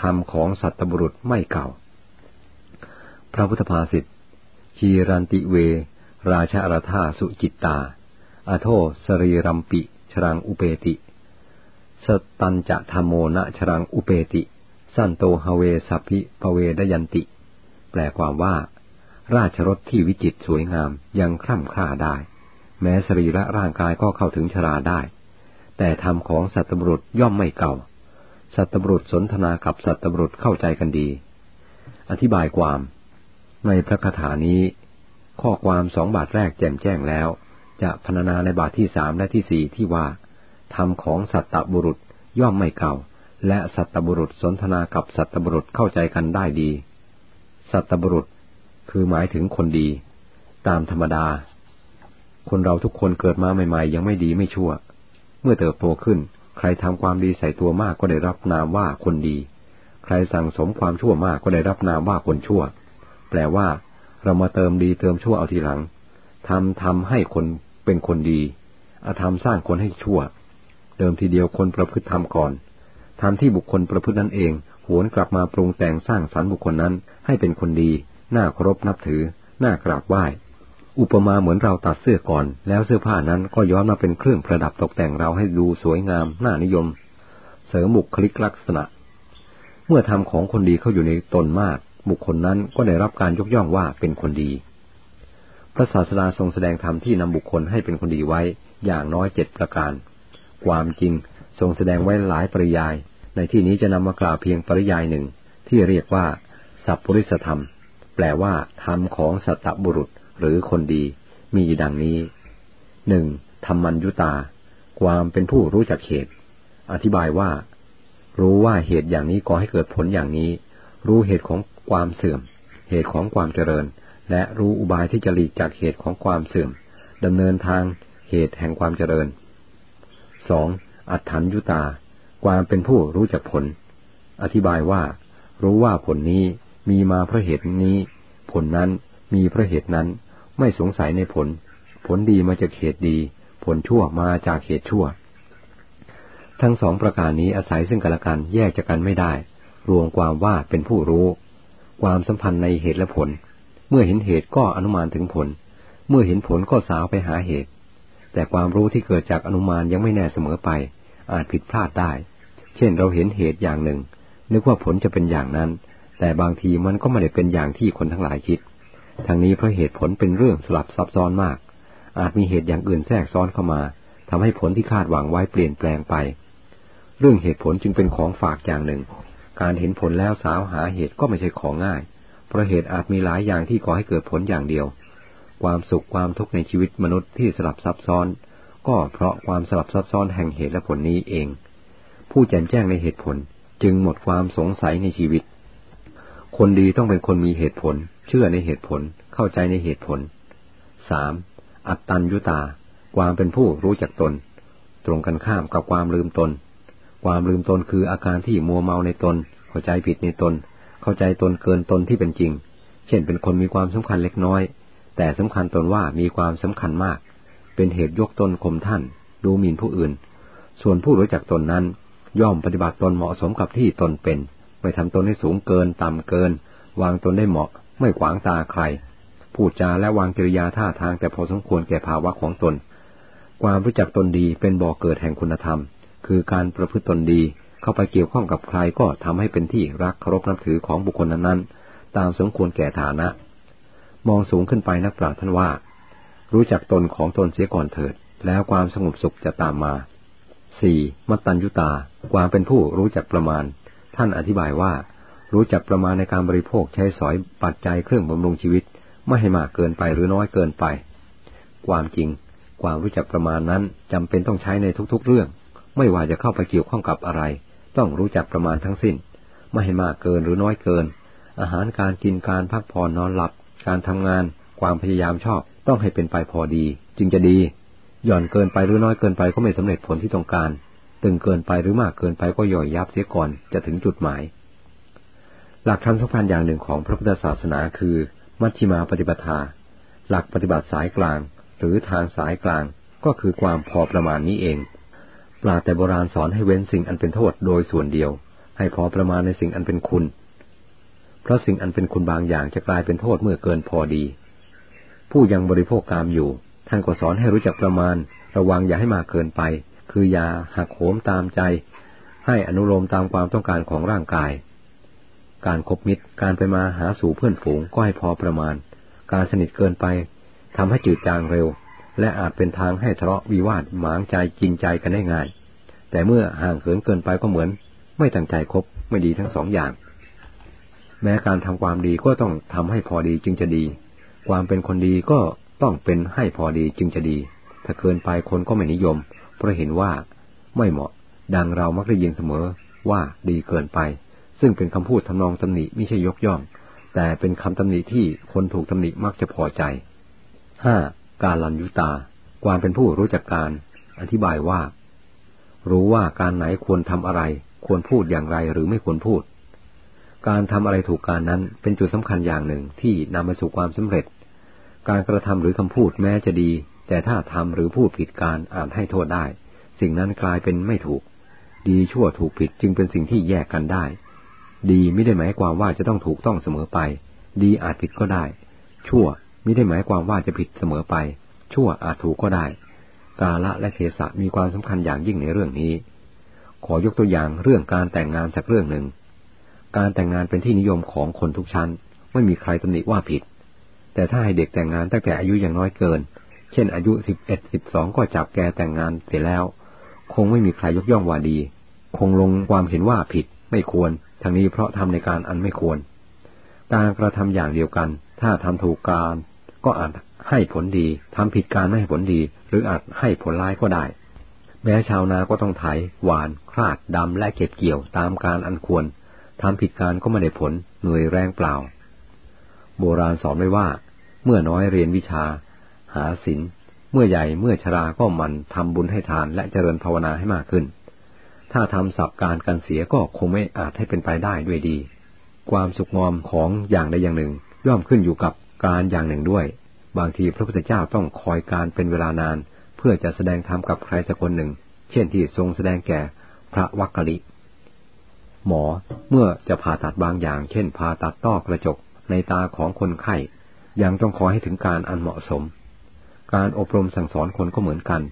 ธรรมของสัตบุรุษไม่เก่า พระพุทธภาษิตชีรันติเว ราชาราธาสุจิตตา อโทสรีรัมปิชรังอุเปติ สตันจะธรมโมนะชรังอุเปติ สันโตฮเวสัพพิภเวดยันติ แปลความว่า ราชรถที่วิจิตสวยงามยังคร่ำคร่าได้ แม้สรีระร่างกายก็เข้าถึงชราได้ แต่ธรรมของสัตบุรุษย่อมไม่เก่า สัตบุรุษสนทนากับสัตบุรุษเข้าใจกันดี อธิบายความ ในพระคาถานี้ ข้อความสองบาทแรกแจ่มแจ้งแล้ว จะพรรณนาในบาทที่สามและที่สี่ที่ว่าธรรมของสัตบุรุษย่อมไม่เก่า และสัตบุรุษสนทนากับสัตบุรุษเข้าใจกันได้ดี สัตตบุรุษคือหมายถึงคนดี ตามธรรมดา คนเราทุกคนเกิดมาใหม่ๆ ยังไม่ดีไม่ชั่ว เมื่อเติบโตขึ้น ใครทำความดีใส่ตัวมากก็ได้รับนามว่าคนดี ใครสั่งสมความชั่วมากก็ได้รับนามว่าคนชั่ว แปลว่า เรามาเติมดีเติมชั่วเอาทีหลังทำทำให้คนเป็นคนดีอาธรรมสร้างคนให้ชั่ว เดิมทีเดียวคนประพฤติธรรมก่อนทำที่บุคคลประพฤตินั้นเอง หวนกลับมาปรุงแต่งสร้างสรรค์บุคคลนั้น ให้เป็นคนดี น่าเคารพนับถือ น่ากราบไหว้ อุปมาเหมือนเราตัดเสื้อก่อน แล้วเสื้อผ้านั้นก็ย้อนมาเป็นเครื่องประดับตกแต่งเราให้ดูสวยงามน่านิยม เสริมบุคลิกลักษณะ เมื่อทำของคนดีเข้าอยู่ในตนมาก บุคคลนั้นก็ได้รับการยกย่องว่าเป็นคนดี พระศาสดาทรงแสดงธรรมที่นำบุคคลให้เป็นคนดีไว้อย่างน้อยเจ็ดประการ ความจริงทรงแสดงไว้หลายปริยาย ในที่นี้จะนำมากล่าวเพียงปริยายหนึ่ง ที่เรียกว่า สัพปริสธรรม แปลว่าธรรมของสัตบุรุษ หรือคนดีมีดังนี้หนึ่งธรรมัญยุตา ความเป็นผู้รู้จักเหตุ อธิบายว่า รู้ว่าเหตุอย่างนี้ก่อให้เกิดผลอย่างนี้ รู้เหตุของความเสื่อม เหตุของความเจริญ และรู้อุบายที่จะหลีกจากเหตุของความเสื่อมดำเนินทางเหตุแห่งความเจริญสองอัฏฐัญยุตา ความเป็นผู้รู้จักผล อธิบายว่า รู้ว่าผลนี้มีมาเพราะเหตุนี้ ผลนั้นมีเพราะเหตุนั้น ไม่สงสัยในผล ผลดีมาจากเหตุดี ผลชั่วมาจากเหตุชั่ว ทั้งสองประการนี้อาศัยซึ่งกันและกันแยกจากกันไม่ได้ รวมความว่าเป็นผู้รู้ ความสัมพันธ์ในเหตุและผล เมื่อเห็นเหตุก็อนุมานถึงผล เมื่อเห็นผลก็สาวไปหาเหตุ แต่ความรู้ที่เกิดจากอนุมานยังไม่แน่เสมอไป อาจผิดพลาดได้ เช่นเราเห็นเหตุอย่างหนึ่ง นึกว่าผลจะเป็นอย่างนั้น แต่บางทีมันก็ไม่ได้เป็นอย่างที่คนทั้งหลายคิด ทางนี้เพราะเหตุผลเป็นเรื่องสลับซับซ้อนมาก อาจมีเหตุอย่างอื่นแทรกซ้อนเข้ามาทำให้ผลที่คาดหวังไว้เปลี่ยนแปลงไป เรื่องเหตุผลจึงเป็นของฝากอย่างหนึ่ง การเห็นผลแล้วสาวหาเหตุก็ไม่ใช่ของง่าย เพราะเหตุอาจมีหลายอย่างที่ก่อให้เกิดผลอย่างเดียว ความสุขความทุกข์ในชีวิตมนุษย์ที่สลับซับซ้อน ก็เพราะความสลับซับซ้อนแห่งเหตุและผลนี้เอง ผู้แจ่มแจ้งในเหตุผลจึงหมดความสงสัยในชีวิต คนดีต้องเป็นคนมีเหตุผล เชื่อในเหตุผล เข้าใจในเหตุผลสามอัตตัญยุตา ความเป็นผู้รู้จักตน ตรงกันข้ามกับความลืมตน ความลืมตนคืออาการที่มัวเมาในตน เข้าใจผิดในตน เข้าใจตนเกินตนที่เป็นจริง เช่นเป็นคนมีความสำคัญเล็กน้อย แต่สำคัญตนว่ามีความสำคัญมาก เป็นเหตุยกตนข่มท่าน ดูหมิ่นผู้อื่น ส่วนผู้รู้จักตนนั้น ย่อมปฏิบัติตนเหมาะสมกับที่ตนเป็น ไม่ทำตนให้สูงเกิน ต่ำเกิน วางตนได้เหมาะ ไม่ขวางตาใคร พูดจาและวางกิริยาท่าทางแต่พอสมควรแก่ภาวะของตน ความรู้จักตนดีเป็นบ่อกเกิดแห่งคุณธรรม คือการประพฤติตนดีเข้าไปเกี่ยวข้องกับใครก็ทำให้เป็นที่รักเคารพนับถือของบุคคลนั้นๆ ตามสมควรแก่ฐานะ มองสูงขึ้นไปนักปราชญ์ท่านว่า รู้จักตนของตนเสียก่อนเถิด แล้วความสงบสุขจะตามมาสี่มัตตัญยุตา ความเป็นผู้รู้จักประมาณ ท่านอธิบายว่า รู้จักประมาณในการบริโภคใช้สอยปัจจัยเครื่องบำรุงชีวิต ไม่ให้มากเกินไปหรือน้อยเกินไป ความจริง ความรู้จักประมาณนั้นจำเป็นต้องใช้ในทุกๆเรื่อง ไม่ว่าจะเข้าไปเกี่ยวข้องกับอะไร ต้องรู้จักประมาณทั้งสิ้น ไม่ให้มากเกินหรือน้อยเกิน อาหารการกินการพักผ่อนนอนหลับ การทำงาน ความพยายามชอบ ต้องให้เป็นไปพอดี จึงจะดี หย่อนเกินไปหรือน้อยเกินไปก็ไม่สำเร็จผลที่ต้องการ ตึงเกินไปหรือมากเกินไปก็ย่อยยับเสียก่อนจะถึงจุดหมาย หลักธรรมสำคัญอย่างหนึ่งของพระพุทธศาสนาคือ มัชฌิมาปฏิปทา หลักปฏิบัติสายกลาง หรือทางสายกลางก็คือความพอประมาณนี้เองปราแต่โบราณสอนให้เว้นสิ่งอันเป็นโทษโดยส่วนเดียว ให้พอประมาณในสิ่งอันเป็นคุณ เพราะสิ่งอันเป็นคุณบางอย่างจะกลายเป็นโทษเมื่อเกินพอดี ผู้ยังบริโภคกามอยู่ ท่านก็สอนให้รู้จักประมาณ ระวังอย่าให้มากเกินไป คืออย่าหักโหมตามใจ ให้อนุโลมตามความต้องการของร่างกาย การคบมิตร การไปมาหาสู่เพื่อนฝูงก็ให้พอประมาณ การสนิทเกินไปทำให้จืดจางเร็ว และอาจเป็นทางให้ทะเลาะวิวาทหมางใจกินใจกันได้ง่าย แต่เมื่อห่างเขินเกินไปก็เหมือน ไม่ตั้งใจคบไม่ดีทั้งสองอย่าง แม้การทำความดีก็ต้องทำให้พอดีจึงจะดี ความเป็นคนดีก็ต้องเป็นให้พอดีจึงจะดี ถ้าเกินไปคนก็ไม่นิยม เพราะเห็นว่าไม่เหมาะ ดังเรามักได้ยินเสมอว่าดีเกินไป ซึ่งเป็นคำพูดทำนองตำหนิไม่ใช่ยกย่อง แต่เป็นคำตำหนิที่คนถูกตำหนิมักจะพอใจห้าการลันยุตา ความเป็นผู้รู้จักการ อธิบายว่า รู้ว่าการไหนควรทำอะไร ควรพูดอย่างไรหรือไม่ควรพูด การทำอะไรถูกการนั้นเป็นจุดสำคัญอย่างหนึ่งที่นำมาสู่ความสำเร็จ การกระทำหรือคำพูดแม้จะดี แต่ถ้าทำหรือพูดผิดการอาจให้โทษได้ สิ่งนั้นกลายเป็นไม่ถูก ดีชั่วถูกผิดจึงเป็นสิ่งที่แยกกันได้ ดีไม่ได้หมายความว่าจะต้องถูกต้องเสมอไป ดีอาจผิดก็ได้ ชั่วไมิได้หมายความว่าจะผิดเสมอไป ชั่วอาจถูกก็ได้ กาละและเทศะมีความสำคัญอย่างยิ่งในเรื่องนี้ ขอยกตัวอย่างเรื่องการแต่งงานสักเรื่องหนึ่ง การแต่งงานเป็นที่นิยมของคนทุกชั้น ไม่มีใครตำหนิว่าผิด แต่ถ้าให้เด็กแต่งงานตั้งแต่อายุยังน้อยเกิน เช่น อายุสิบเอ็ดสิบสองก็จับแกแต่งงานเสร็จแล้ว คงไม่มีใครยกย่องว่าดี คงลงความเห็นว่าผิดไม่ควร ทั้งนี้เพราะทำในการอันไม่ควร การกระทำอย่างเดียวกัน ถ้าทำถูกการ ก็อาจให้ผลดีทำผิดการไม่ให้ผลดี หรืออาจให้ผลร้ายก็ได้ แม้ชาวนาก็ต้องไถ หวาน คลาดดำและเก็บเกี่ยวตามการอันควรทำผิดการก็ไม่ได้ผล เหนื่อยแรงเปล่า โบราณสอนไว้ว่า เมื่อน้อยเรียนวิชา หาศีลเมื่อใหญ่เมื่อชราก็มันทำบุญให้ทานและเจริญภาวนาให้มากขึ้น ถ้าทำสับการกันเสียก็คงไม่อาจให้เป็นไปได้ด้วยดี ความสุขงอมของอย่างใดอย่างหนึ่ง ย่อมขึ้นอยู่กับการอย่างหนึ่งด้วย บางทีพระพุทธเจ้าต้องคอยการเป็นเวลานาน เพื่อจะแสดงธรรมกับใครสักคนหนึ่ง เช่นที่ทรงแสดงแก่พระวักกะลิ หมอเมื่อจะผ่าตัดบางอย่าง เช่นผ่าตัดต้อกระจกในตาของคนไข้ยังต้องขอให้ถึงการอันเหมาะสม การอบรมสั่งสอนคนก็เหมือนกัน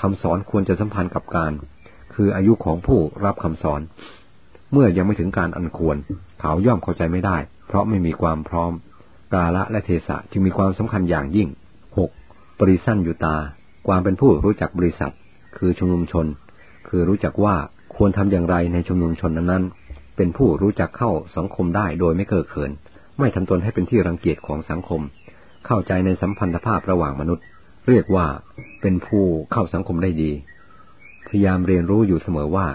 คำสอนควรจะสัมพันธ์กับการ คืออายุของผู้รับคำสอน เมื่อยังไม่ถึงการอันควร เขาย่อมเข้าใจไม่ได้ เพราะไม่มีความพร้อม กาละและเทศะจึงมีความสำคัญอย่างยิ่งหกบริสันยุตา ความเป็นผู้รู้จักบริษัท คือชุมนุมชน คือรู้จักว่าควรทำอย่างไรในชุมนุมชนนั้นเป็นผู้รู้จักเข้าสังคมได้โดยไม่เกิดเขิน ไม่ทำตนให้เป็นที่รังเกียจของสังคม เข้าใจในสัมพันธภาพระหว่างมนุษย์ เรียกว่าเป็นผู้เข้าสังคมได้ดี พยายามเรียนรู้อยู่เสมอว่า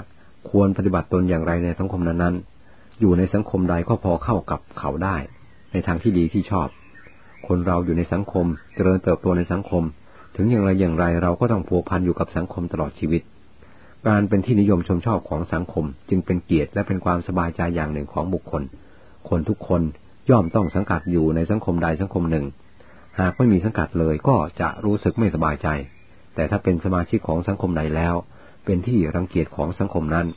ควรปฏิบัติตนอย่างไรในสังคมนั้นๆ อยู่ในสังคมใดก็พอเข้ากับเขาได้ ในทางที่ดีที่ชอบ คนเราอยู่ในสังคม เจริญเติบโตในสังคม ถึงอย่างไรอย่างไรเราก็ต้องผูกพันอยู่กับสังคมตลอดชีวิต การเป็นที่นิยมชมชอบของสังคม จึงเป็นเกียรติและเป็นความสบายใจอย่างหนึ่งของบุคคล คนทุกคนย่อมต้องสังกัดอยู่ในสังคมใดสังคมหนึ่ง หากไม่มีสังกัดเลยก็จะรู้สึกไม่สบายใจ แต่ถ้าเป็นสมาชิกของสังคมใดแล้ว เป็นที่รังเกียจของสังคมนั้น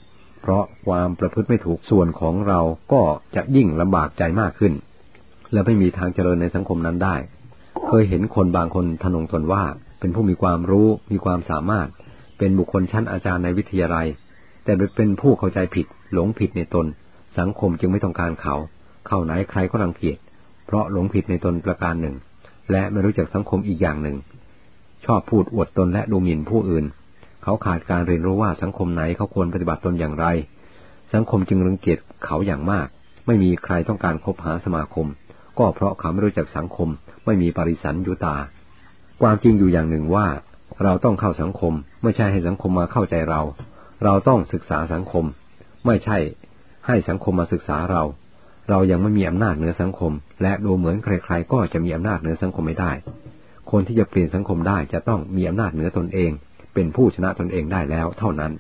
เพราะความประพฤติไม่ถูกส่วนของเราก็จะยิ่งลำบากใจมากขึ้น และไม่มีทางเจริญในสังคมนั้นได้ เคยเห็นคนบางคนทนงตนว่า เป็นผู้มีความรู้มีความสามารถ เป็นบุคคลชั้นอาจารย์ในวิทยาลัย แต่เป็นผู้เข้าใจผิด หลงผิดในตน สังคมจึงไม่ต้องการเขา เข้าไหนใครก็รังเกียจเพราะหลงผิดในตนประการหนึ่ง และไม่รู้จักสังคมอีกอย่างหนึ่ง ชอบพูดอวดตนและดูหมิ่นผู้อื่น เขาขาดการเรียนรู้ว่าสังคมไหนเขาควรปฏิบัติตนอย่างไร สังคมจึงรังเกียจเขาอย่างมาก ไม่มีใครต้องการคบหาสมาคม ก็เพราะเขาไม่รู้จักสังคม ไม่มีปริสันยุตา ความจริงอยู่อย่างหนึ่งว่า เราต้องเข้าสังคม ไม่ใช่ให้สังคมมาเข้าใจเรา เราต้องศึกษาสังคม ไม่ใช่ ให้สังคมมาศึกษาเรา เรายังไม่มีอำนาจเหนือสังคม และดูเหมือนใครๆก็จะมีอำนาจเหนือสังคมไม่ได้ คนที่จะเปลี่ยนสังคมได้จะต้องมีอำนาจเหนือตนเอง เป็นผู้ชนะตนเองได้แล้วเท่านั้น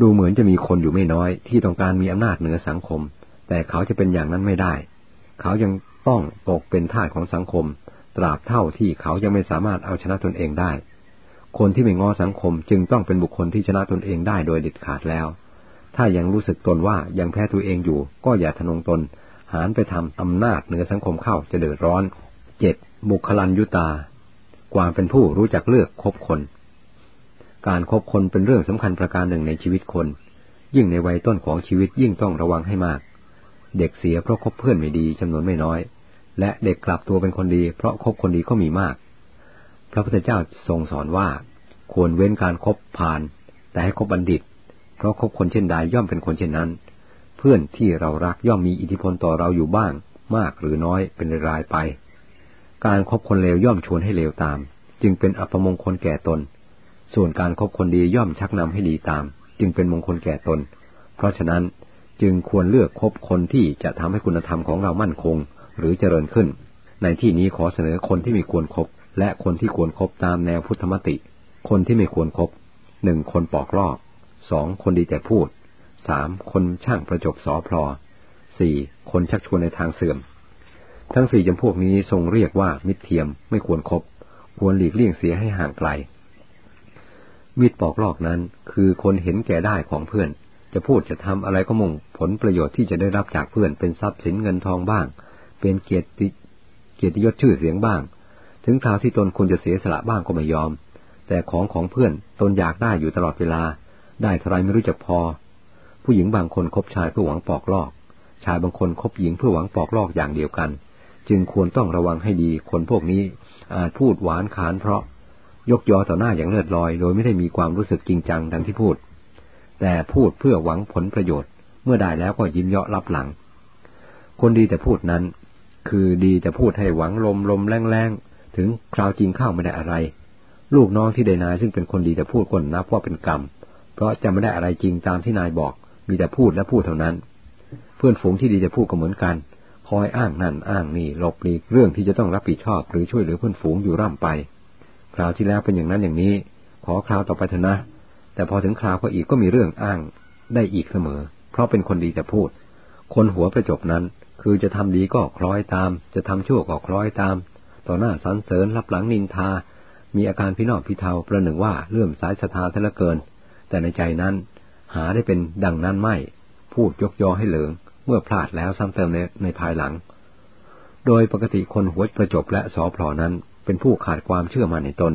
ดูเหมือนจะมีคนอยู่ไม่น้อย ที่ต้องการมีอำนาจเหนือสังคม แต่เขาจะเป็นอย่างนั้นไม่ได้ เขายังต้องตกเป็นทาสของสังคม ตราบเท่าที่เขายังไม่สามารถเอาชนะตนเองได้ คนที่ไม่ง้อสังคมจึงต้องเป็นบุคคลที่ชนะตนเองได้โดยเด็ดขาดแล้ว ถ้ายังรู้สึกตนว่ายังแพ้ตัวเองอยู่ ก็อย่าทนงตน หานไปทำอำนาจเหนือสังคมเข้าจะเดือดร้อนเจ็ดบุคลันยุตา ความเป็นผู้รู้จักเลือกคบคน การครบคนเป็นเรื่องสำคัญประการหนึ่งในชีวิตคน ยิ่งในวัยต้นของชีวิตยิ่งต้องระวังให้มาก เด็กเสียเพราะคบเพื่อนไม่ดีจำนวนไม่น้อย และเด็กกลับตัวเป็นคนดีเพราะคบคนดีก็มีมาก พระพุทธเจ้าทรงสอนว่า ควรเว้นการครบผ่าน แต่ให้คบบัณฑิต เพราะคบคนเช่นใดย่อมเป็นคนเช่นนั้น เพื่อนที่เรารักย่อมมีอิทธิพลต่อเราอยู่บ้าง มากหรือน้อยเป็นรายไป การครบคนเลวย่อมชวนให้เลวตาม จึงเป็นอัปมงคลแก่ตน ส่วนการครบคนดีย่อมชักนำให้ดีตาม จึงเป็นมงคลแก่ตน เพราะฉะนั้นจึงควรเลือกคบคนที่จะทำให้คุณธรรมของเรามั่นคง หรือเจริญขึ้น ในที่นี้ขอเสนอคนที่มีควรครบและคนที่ควรครบตามแนวพุทธมติ คนที่ไม่ควรครบหนึ่งคนปอกลอกสองคนดีแต่พูดสามคนช่างประจบสอพลอสี่คนชักชวนในทางเสื่อม ทั้งสี่จำพวกนี้ทรงเรียกว่ามิตรเทียมไม่ควรครบควรหลีกเลี่ยงเสียให้ห่างไกล มิตรปอกลอกนั้น คือคนเห็นแก่ได้ของเพื่อน จะพูดจะทำอะไรก็มุ่งผลประโยชน์ที่จะได้รับจากเพื่อนเป็นทรัพย์สินเงินทองบ้าง เป็นเกียรติเกียรติยศชื่อเสียงบ้าง ถึงคราวที่ตนควรจะเสียสละบ้างก็ไม่ยอม แต่ของของเพื่อนตนอยากได้อยู่ตลอดเวลา ได้เท่าไรไม่รู้จักพอ ผู้หญิงบางคนคบชายเพื่อหวังปอกลอก ชายบางคนคบหญิงเพื่อหวังปอกลอกอย่างเดียวกัน จึงควรต้องระวังให้ดีคนพวกนี้อาจพูดหวานขานเพราะ ยกยอต่อหน้าอย่างเลือดลอย โดยไม่ได้มีความรู้สึกจริงจังดังที่พูด แต่พูดเพื่อหวังผลประโยชน์ เมื่อได้แล้วก็ยิ้มเยาะรับหลัง คนดีแต่พูดนั้น คือดีแต่พูดให้หวังลมลมแรงแรงถึงคราวจริงเข้าไม่ได้อะไร ลูกน้องที่ได้นายซึ่งเป็นคนดีแต่พูดก็นับว่าเป็นกรรม เพราะจะไม่ได้อะไรจริงตามที่นายบอก มีแต่พูดและพูดเท่านั้น เพื่อนฝูงที่ดีแต่พูดก็เหมือนกัน คอยอ้างนั่นอ้างนี่หลบหลีกเรื่องที่จะต้องรับผิดชอบหรือช่วยเหลือเพื่อนฝูงอยู่ร่ำไป คราวที่แล้วเป็นอย่างนั้นอย่างนี้ ขอคราวต่อไปเถอะนะ แต่พอถึงคราวก็อีกก็มีเรื่องอ้างได้อีกเสมอ เพราะเป็นคนดีจะพูด คนหัวประจบนั้น คือจะทำดีก็คล้อยตาม จะทำชั่วก็คล้อยตาม ต่อหน้าสันเสริญรับหลังนินทา มีอาการพินอกพิเทาประหนึ่งว่าเลื่อมสายศรัทธาเท่าเกิน แต่ในใจนั้นหาได้เป็นดังนั้นไม่ พูดยกยอให้เหลืองเมื่อพลาดแล้วซ้ำเติมในในภายหลัง โดยปกติคนหัวประจบและสอพลอนั้น เป็นผู้ขาดความเชื่อมั่นในตน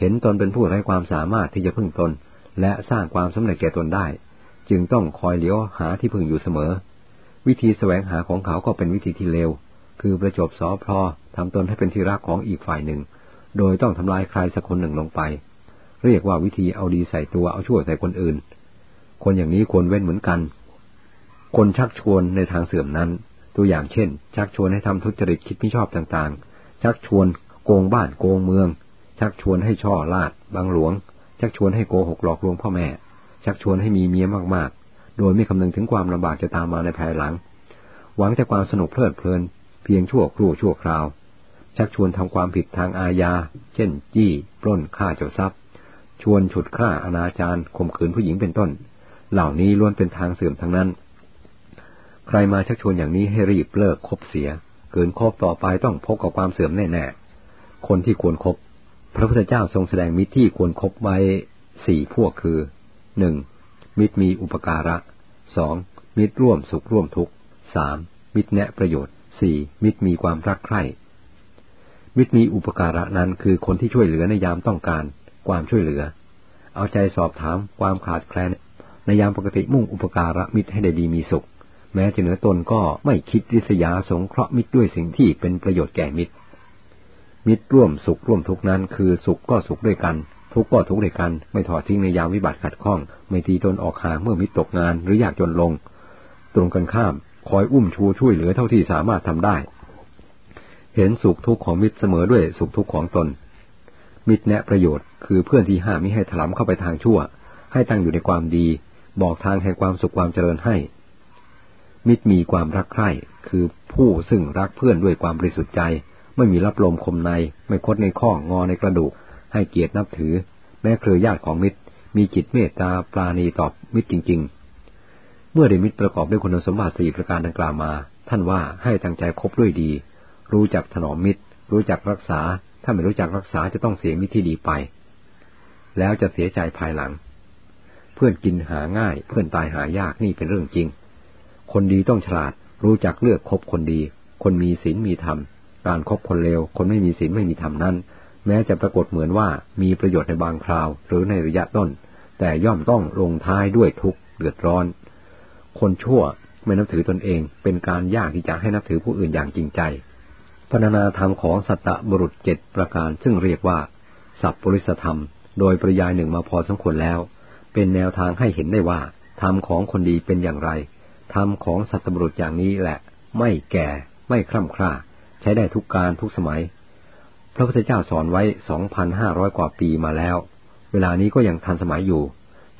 เห็นตนเป็นผู้ไร้ความสามารถที่จะพึ่งตน และสร้างความสำเร็จแก่ตนได้ จึงต้องคอยเลี้ยวหาที่พึ่งอยู่เสมอ วิธีแสวงหาของเขาก็เป็นวิธีที่เลว คือประจบสอพลอทำตนให้เป็นที่รักของอีกฝ่ายหนึ่ง โดยต้องทำลายใครสักคนหนึ่งลงไป เรียกว่าวิธีเอาดีใส่ตัวเอาชั่วใส่คนอื่น คนอย่างนี้ควรเว้นเหมือนกัน คนชักชวนในทางเสื่อมนั้น ตัวอย่างเช่น ชักชวนให้ทำทุจริตคิดไม่ชอบต่างๆ ชักชวน โกงบ้านโกงเมือง ชักชวนให้ช่อลาดบางหลวง ชักชวนให้โกหกหลอกลวงพ่อแม่ ชักชวนให้มีเมียมากๆ โดยไม่คำนึงถึงความลำบากจะตามมาในภายหลัง หวังแต่ความสนุกเพลิดเพลิน เพียงชั่วครู่ชั่วคราว ชักชวนทำความผิดทางอาญา เช่น จี้ปล้นฆ่าเจ้าทรัพย์ ชวนฉุดฆ่าอนาจารข่มขืนผู้หญิงเป็นต้น เหล่านี้ล้วนเป็นทางเสื่อมทั้งนั้น ใครมาชักชวนอย่างนี้ให้รีบเลิกคบเสียเกินคบต่อไปต้องพบกับความเสื่อมแน่ๆ คนที่ควรครบพระพุทธเจ้าทรงแสดงมิตรที่ควรครบไว้สี่พวกคือหนึ่งมิตรมีอุปการะสองมิตรร่วมสุขร่วมทุกข์สามมิตรแนะประโยชน์สี่มิตรมีความรักใคร่ มิตรมีอุปการะนั้นคือคนที่ช่วยเหลือในยามต้องการ ความช่วยเหลือ เอาใจสอบถามความขาดแคลน ในยามปกติมุ่งอุปการะมิตรให้ได้ดีมีสุข แม้จะเหนือตนก็ไม่คิดริษยาสงเคราะห์มิตรด้วยสิ่งที่เป็นประโยชน์แก่มิตร มิตรร่วมสุขร่วมทุกนั้น คือสุขก็สุขด้วยกัน ทุกก็ทุกด้วยกัน ไม่ถอดทิ้งในยามวิบัติขัดข้อง ไม่ตีตนออกห่างเมื่อมิตรตกงานหรืออยากจนลง ตรงกันข้าม คอยอุ้มชูช่วยเหลือเท่าที่สามารถทำได้ เห็นสุขทุกข์ของมิตรเสมอด้วยสุขทุกข์ของตน มิตรแนะประโยชน์ คือเพื่อนที่ห้ามไม่ให้ถลำเข้าไปทางชั่ว ให้ตั้งอยู่ในความดี บอกทางแห่งความสุขความเจริญให้ มิตรมีความรักใคร่ คือผู้ซึ่งรักเพื่อนด้วยความบริสุทธิ์ใจ ไม่มีรับลมคมใน ไม่คดในข้องอในกระดูก ให้เกียรตินับถือ แม้เครือญาติของมิตร มีจิตเมตตาปราณีตอบมิตรจริง ๆ เมื่อได้มิตรประกอบด้วยคุณสมบัติสี่ประการดังกล่าวมา ท่านว่าให้ตั้งใจคบด้วยดี รู้จักถนอมมิตร รู้จักรักษา ถ้าไม่รู้จักรักษาจะต้องเสียมิตรที่ดีไป แล้วจะเสียใจภายหลัง เพื่อนกินหาง่าย เพื่อนตายหายากนี่เป็นเรื่องจริง คนดีต้องฉลาด รู้จักเลือกคบคนดี คนมีศีลมีธรรม การครบคนเลวคนไม่มีศีลไม่มีธรรมนั้น แม้จะปรากฏเหมือนว่ามีประโยชน์ในบางคราว หรือในระยะต้น แต่ย่อมต้องลงท้ายด้วยทุกข์เดือดร้อน คนชั่วไม่นับถือตนเอง เป็นการยากที่จะให้นับถือผู้อื่นอย่างจริงใจพรรณนาธรรมของสัตตบุรุษเจ็ดประการซึ่งเรียกว่า สัพปริสธรรม โดยปริยายหนึ่งมาพอสมควรแล้ว เป็นแนวทางให้เห็นได้ว่าธรรมของคนดีเป็นอย่างไรธรรมของสัตบุรุษอย่างนี้แหละ ไม่แก่ไม่คร่ำคร่า ใช้ได้ทุกการทุกสมัย พระพุทธเจ้าสอนไว้สองพันห้าร้อยกว่าปีมาแล้ว เวลานี้ก็ยังทันสมัยอยู่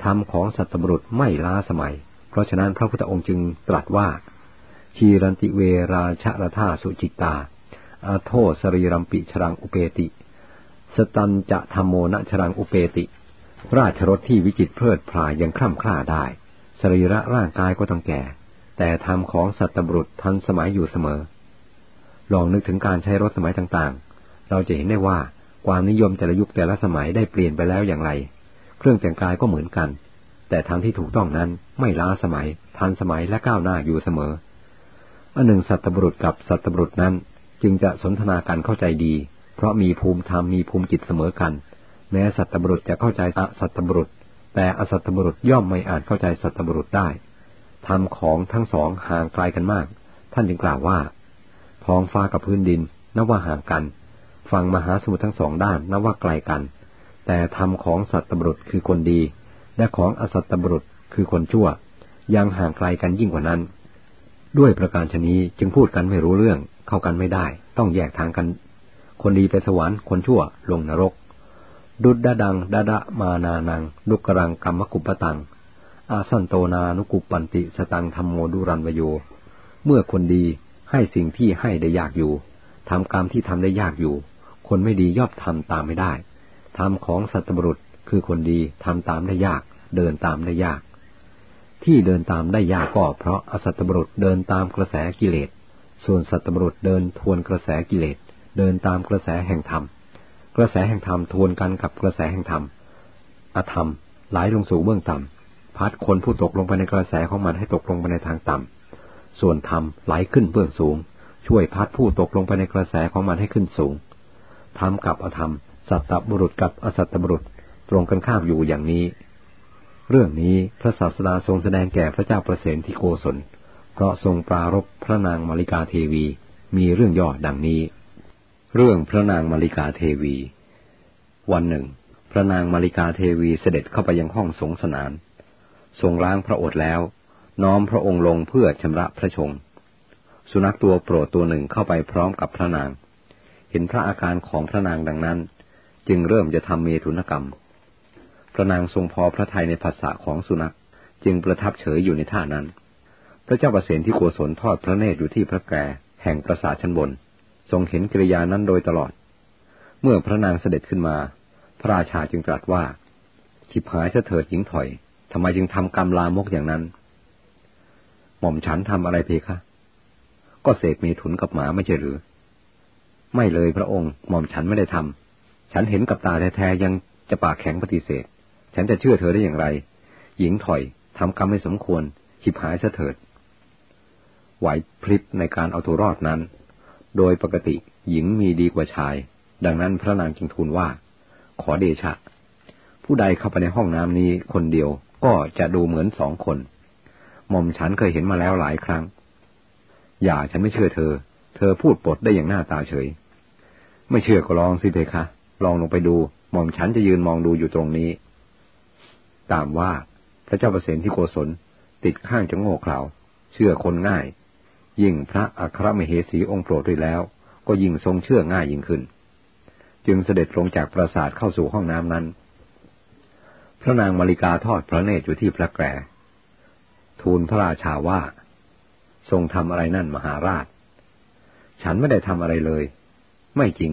ธรรมของสัตบุรุษไม่ล้าสมัย เพราะฉะนั้นพระพุทธองค์จึงตรัสว่า ชีรันติเวราชะระธาสุจิตตาอาโทสรีรัมปิชรังอุเปติ สตันจะธรรมโมนชรังอุเปติ ราชรถที่วิจิตเพลิดพลายยังคล่ำคล้าได้ สรีระร่างกายก็ต้องแก่ แต่ธรรมของสัตบุรุษทันสมัยอยู่เสมอ ลองนึกถึงการใช้รถสมัยต่างๆ เราจะเห็นได้ว่าความนิยมแต่ละยุคแต่ละสมัยได้เปลี่ยนไปแล้วอย่างไร เครื่องแต่งกายก็เหมือนกัน แต่ทางที่ถูกต้องนั้นไม่ล้าสมัย ทันสมัยและก้าวหน้าอยู่เสมอ อันหนึ่งสัตบุรุษกับสัตบุรุษนั้น จึงจะสนทนากันเข้าใจดี เพราะมีภูมิธรรมมีภูมิจิตเสมอกัน แม้สัตบุรุษจะเข้าใจอสัตบุรุษ แต่อสัตบุรุษย่อมไม่อาจเข้าใจสัตบุรุษได้ธรรมของทั้งสองห่างไกลกันมาก ท่านจึงกล่าวว่า ท้องฟ้ากับพื้นดินนับว่าห่างกัน ฝั่งมหาสมุทรทั้งสองด้านนับว่าไกลกัน แต่ธรรมของสัตบุรุษคือคนดี และของอสัตบุรุษคือคนชั่ว ยังห่างไกลกันยิ่งกว่านั้น ด้วยประการชนีจึงพูดกันไม่รู้เรื่อง เข้ากันไม่ได้ ต้องแยกทางกัน คนดีไปสวรรค์คนชั่วลงนรก ดุดดาดังดาดะมานานังดุกรังกรรมกุปตัง อาสันโตนานุกุปปันติสตังธรรมโมดุรันวโย เมื่อคนดี ให้สิ่งที่ให้ได้ยากอยู่ทำกรรมที่ทำได้ยากอยู่ คนไม่ดีย่อมทำตามไม่ได้ทำของสัตบุรุษคือคนดีทำตามได้ยาก เดินตามได้ยาก ที่เดินตามได้ยากก็เพราะอสัตบุรุษเดินตามกระแสกิเลส ส่วนสัตว์บุรุษเดินทวนกระแสกิเลส เดินตามกระแสแห่งธรรม กระแสแห่งธรรมทวนกันกับกระแสแห่งธรรม อธรรมไหลลงสู่เบื้องต่ำพัดคนผู้ตกลงไปในกระแสของมันให้ตกลงไปในทางต่ำ ส่วนธรรมไหลขึ้นเบื้องสูง ช่วยพัดผู้ตกลงไปในกระแสของมันให้ขึ้นสูงธรรมกับอธรรม สัตตบุรุษกับอสัตตบุรุษตรงกันข้ามอยู่อย่างนี้ เรื่องนี้พระศาสดาทรงแสดงแก่พระเจ้าประเสนที่โกศล เพราะทรงปรารบพระนางมาริกาเทวี มีเรื่องย่อดังนี้ เรื่องพระนางมาริกาเทวี วันหนึ่ง พระนางมาริกาเทวีเสด็จเข้าไปยังห้องสงสนาน ทรงล้างพระโอษฐ์แล้ว น้อมพระองค์ลงเพื่อชำระพระชง สุนัขตัวโปรดตัวหนึ่งเข้าไปพร้อมกับพระนาง เห็นพระอาการของพระนางดังนั้น จึงเริ่มจะทำเมตุนกรรม พระนางทรงพอพระทัยในภาษาของสุนัขจึงประทับเฉยอยู่ในท่านั้น พระเจ้าประเสนที่โกศลทอดพระเนตรอยู่ที่พระแกรแห่งปราสาทชั้นบน ทรงเห็นกิริยานั้นโดยตลอด เมื่อพระนางเสด็จขึ้นมา พระราชาจึงตรัสว่าขิบหายเถิดหญิงถอยทำไมจึงทำกรรมลามกอย่างนั้น หม่อมฉันทำอะไรเพคะ ก็เสกมีถุนกับหมาไม่ใช่หรือ ไม่เลยพระองค์ หม่อมฉันไม่ได้ทำฉันเห็นกับตาแท้ๆยังจะปากแข็งปฏิเสธ ฉันจะเชื่อเธอได้อย่างไร หญิงถอยทำกรรมไม่สมควรขิบหายเสถิด ไหวพริบในการเอาตัวรอดนั้น โดยปกติหญิงมีดีกว่าชาย ดังนั้นพระนางจึงทูลว่า ขอเดชะ ผู้ใดเข้าไปในห้องน้ำนี้คนเดียวก็จะดูเหมือนสองคน หม่อมฉันเคยเห็นมาแล้วหลายครั้ง อย่าฉันไม่เชื่อเธอ เธอพูดปดได้อย่างหน้าตาเฉย ไม่เชื่อก็ลองสิเพคะ ลองลงไปดู หม่อมฉันจะยืนมองดูอยู่ตรงนี้ ตามว่าพระเจ้าประเสนที่โกศลติดข้างจะโง่เขลาเชื่อคนง่าย ยิ่งพระอัครมเหสีองค์โปรดด้วยแล้ว ก็ยิ่งทรงเชื่อง่ายยิ่งขึ้น จึงเสด็จลงจากปราสาทเข้าสู่ห้องน้ำนั้น พระนางมาริกาทอดพระเนตรอยู่ที่พระแกร ทูลพระราชาว่า ทรงทำอะไรนั่นมหาราช ฉันไม่ได้ทำอะไรเลย ไม่จริง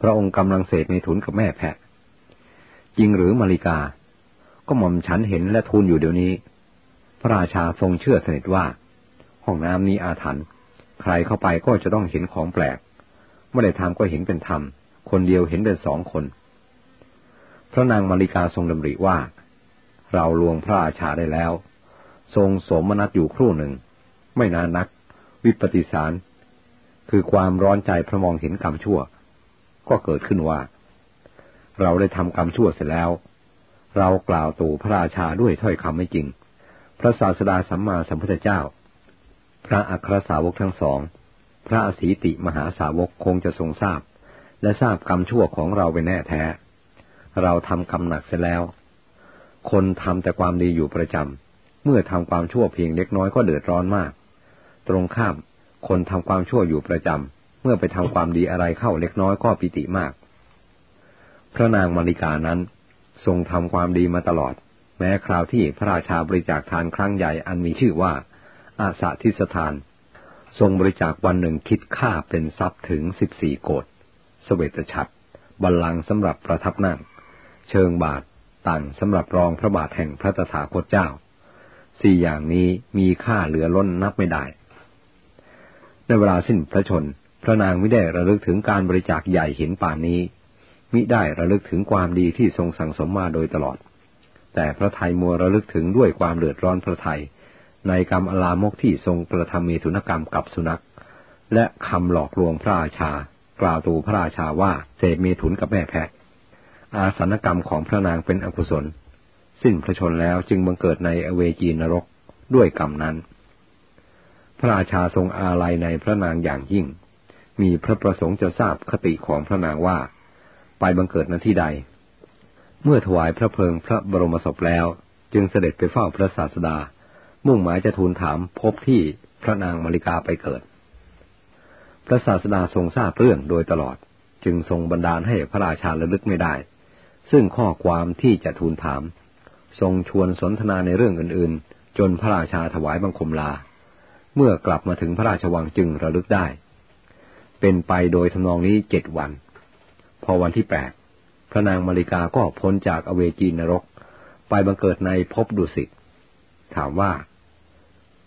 พระองค์กำลังเสดในถุนกับแม่แพะ จริงหรือมาริกา ก็หม่อมฉันเห็นและทูลอยู่เดี๋ยวนี้ พระราชาทรงเชื่อสนิทว่า ห้องน้ำนี้อาถรรพ์ ใครเข้าไปก็จะต้องเห็นของแปลกเมื่อได้ทำก็เห็นเป็นธรรม คนเดียวเห็นเป็นสองคน พระนางมาริกาทรงดำริว่า เราลวงพระราชาได้แล้ว ทรงสมนัตอยู่ครู่หนึ่ง ไม่นานนัก วิปติสาร คือความร้อนใจพระมองเห็นกรรมชั่ว ก็เกิดขึ้นว่า เราได้ทำกรรมชั่วเสร็จแล้ว เรากล่าวตู่พระราชาด้วยถ้อยคำไม่จริง พระศาสดาสัมมาสัมพุทธเจ้า พระอัครสาวกทั้งสอง พระอสีติมหาสาวกคงจะทรงทราบ และทราบกรรมชั่วของเราไปแน่แท้ เราทำกรรมหนักเสร็จแล้ว คนทำแต่ความดีอยู่ประจำ เมื่อทำความชั่วเพียงเล็กน้อยก็เดือดร้อนมาก ตรงข้ามคนทำความชั่วอยู่ประจำเมื่อไปทำความดีอะไรเข้าเล็กน้อยก็ปิติมาก พระนางมาริกานั้น ทรงทำความดีมาตลอด แม้คราวที่พระราชาบริจาคทานครั้งใหญ่อันมีชื่อว่า อาสาทิสถาน ทรงบริจาควันหนึ่งคิดค่าเป็นทรัพย์ถึงสิบสี่โกดสเวตฉัตรบัลลังก์สำหรับประทับนั่ง เชิงบาทตังสำหรับรองพระบาทแห่งพระตถาคตเจ้า สี่อย่างนี้มีค่าเหลือล้นนับไม่ได้ ในเวลาสิ้นพระชน พระนางไม่ได้ระลึกถึงการบริจาคใหญ่เห็นป่านนี้ มิได้ระลึกถึงความดีที่ทรงสั่งสมมาโดยตลอด แต่พระไทยมัวระลึกถึงด้วยความเดือดร้อนพระไทย ในกรรมอลามกที่ทรงกระทำเมตุนกรรมกับสุนัข และคำหลอกลวงพระราชา กล่าวตูพระราชาว่าเสพเมถุนกับแม่แพะอาสนกรรมของพระนางเป็นอกุศล สิ้นพระชนแล้วจึงบังเกิดในอเวจีนรกด้วยกรรมนั้น พระราชาทรงอาลัยในพระนางอย่างยิ่ง มีพระประสงค์จะทราบคติของพระนางว่า ไปบังเกิดณที่ใด เมื่อถวายพระเพลิงพระบรมศพแล้ว จึงเสด็จไปเฝ้าพระศาสดา มุ่งหมายจะทูลถามพบที่พระนางมาริกาไปเกิด พระศาสดาทรงทราบเรื่องโดยตลอด จึงทรงบันดาลให้พระราชาระลึกไม่ได้ ซึ่งข้อความที่จะทูลถาม ทรงชวนสนทนาในเรื่องอื่นๆ จนพระราชาถวายบังคมลา เมื่อกลับมาถึงพระราชวังจึงระลึกได้ เป็นไปโดยทำนองนี้เจ็ดวัน พอวันที่แปดพระนางมาริกาก็พ้นจากอเวจีนรก ไปบังเกิดในภพดุสิต ถามว่า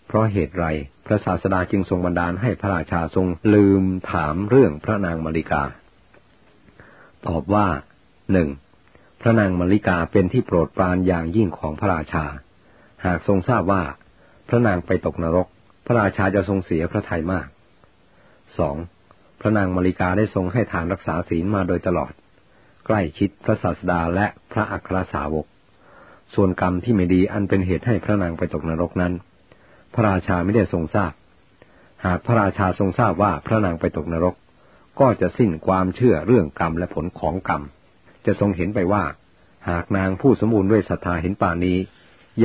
เพราะเหตุไรพระศาสดาจึงทรงบันดาลให้พระราชาทรงลืมถามเรื่องพระนางมาริกา ตอบว่าหนึ่ง พระนางมริกาเป็นที่โปรดปรานอย่างยิ่งของพระราชา หากทรงทราบว่า พระนางไปตกนรก พระราชาจะทรงเสียพระทัยมากสองพระนางมริกาได้ทรงให้ทานรักษาศีลมาโดยตลอด ใกล้ชิดพระศาสดาและพระอัครสาวก ส่วนกรรมที่ไม่ดีอันเป็นเหตุให้พระนางไปตกนรกนั้น พระราชาไม่ได้ทรงทราบ หากพระราชาทรงทราบว่าพระนางไปตกนรก ก็จะสิ้นความเชื่อเรื่องกรรมและผลของกรรม จะทรงเห็นไปว่า หากนางผู้สมบูรณ์ด้วยศรัทธาเห็นป่านี้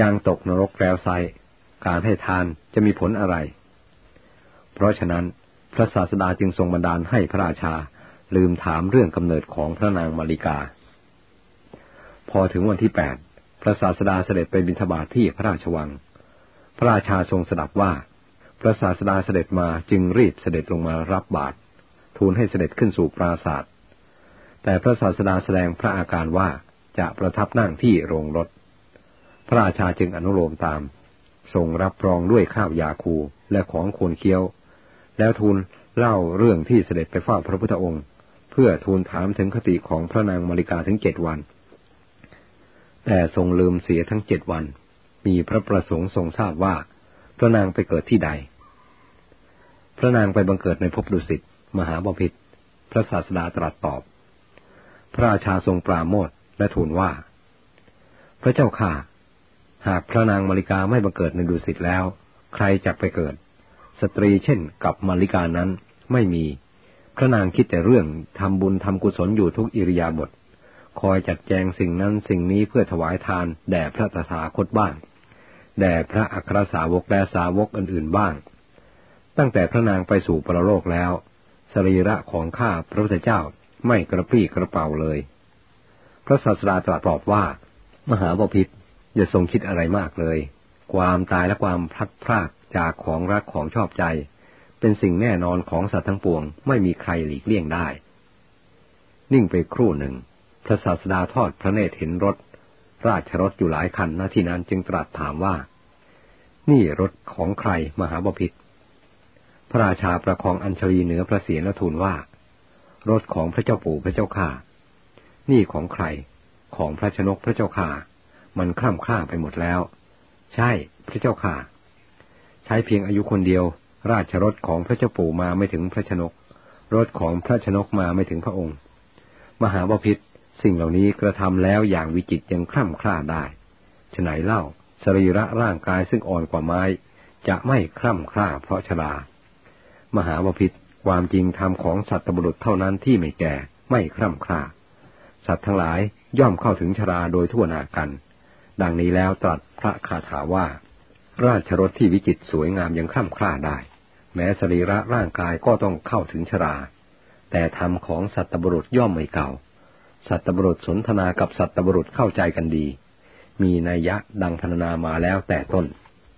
ยังตกนรกแล้วไซการให้ทานจะมีผลอะไร เพราะฉะนั้นพระศาสดาจึงทรงบันดาลให้พระราชาลืมถามเรื่องกำเนิดของพระนางมาริกา พอถึงวันที่แปดพระศาสดาเสด็จไปบิณฑบาตทที่พระราชวัง พระราชาทรงสดับว่า พระศาสดาเสด็จมาจึงรีบเสด็จลงมารับบาตรทูลให้เสด็จขึ้นสู่ปราศาสต แต่พระศาสดาแสดงพระอาการว่าจะประทับนั่งที่โรงรถ พระราชาจึงอนุโลมตาม ทรงรับรองด้วยข้าวยาคูและของโคนเคี้ยว แล้วทูลเล่าเรื่องที่เสด็จไปเฝ้าพระพุทธองค์ เพื่อทูลถามถึงคติของพระนางมาริกาถึงเจ็ดวัน แต่ทรงลืมเสียทั้งเจ็ดวัน มีพระประสงค์ทรงทราบว่า พระนางไปเกิดที่ใด พระนางไปบังเกิดในภพดุสิตมหาบพิตรพระศาสดาตรัสตอบ พระราชาทรงปราโมทและทูลว่า พระเจ้าข่าหากพระนางมาริกาไม่บังเกิดในดุสิตแล้ว ใครจะไปเกิด สตรีเช่นกับมาริกานั้นไม่มี พระนางคิดแต่เรื่องทำบุญทำกุศลอยู่ทุกอิริยาบถคอยจัดแจงสิ่งนั้นสิ่งนี้เพื่อถวายทานแด่พระตถาคตบ้างแด่พระอัครสาวกและสาวกอื่นๆบ้าง ตั้งแต่พระนางไปสู่ปรโลกแล้ว สรีระของข้าพระพุทธเจ้า ไม่กระปรี้กระเป๋าเลย พระศาสดาตรัสตอบว่า มหาบพิษอย่าทรงคิดอะไรมากเลย ความตายและความพลัดพรากจากของรักของชอบใจ เป็นสิ่งแน่นอนของสัตว์ทั้งปวง ไม่มีใครหลีกเลี่ยงได้ นิ่งไปครู่หนึ่ง พระศาสดาทอดพระเนตรเห็นรถ ราชรถอยู่หลายคันณที่นั้นจึงตรัสถามว่า นี่รถของใครมหาบพิษพระราชาประคองอัญชลีเหนือพระเศียรและทูลว่า รถของพระเจ้าปู่พระเจ้าข่า นี่ของใคร ของพระชนกพระเจ้าข่า มันคล่ำคล้าไปหมดแล้ว ใช่พระเจ้าค่ะใช้เพียงอายุคนเดียว ราชรถของพระเจ้าปู่มาไม่ถึงพระชนก รถของพระชนกมาไม่ถึงพระองค์ มหาบพิษสิ่งเหล่านี้กระทำแล้วอย่างวิจิตยังคล่ำคล้าได้ฉไหนเล่าสรีระร่างกายซึ่งอ่อนกว่าไม้ จะไม่คล่ำคล้าเพราะชรา มหาบพิษ ความจริงธรรมของสัตว์บุรุษเท่านั้นที่ไม่แก่ ไม่คร่ำคร่า สัตว์ทั้งหลายย่อมเข้าถึงชราโดยทั่วนากัน ดังนี้แล้วตรัสพระคาถาว่า ราชรถที่วิจิตสวยงามยังคร่ำคร่าได้ แม้สรีระร่างกายก็ต้องเข้าถึงชรา แต่ธรรมของสัตว์บุรุษย่อมไม่เก่า สัตว์บุรุษสนทนากับสัตว์บุรุษเข้าใจกันดี มีนัยยะดังพรรณนามาแล้วแต่ต้น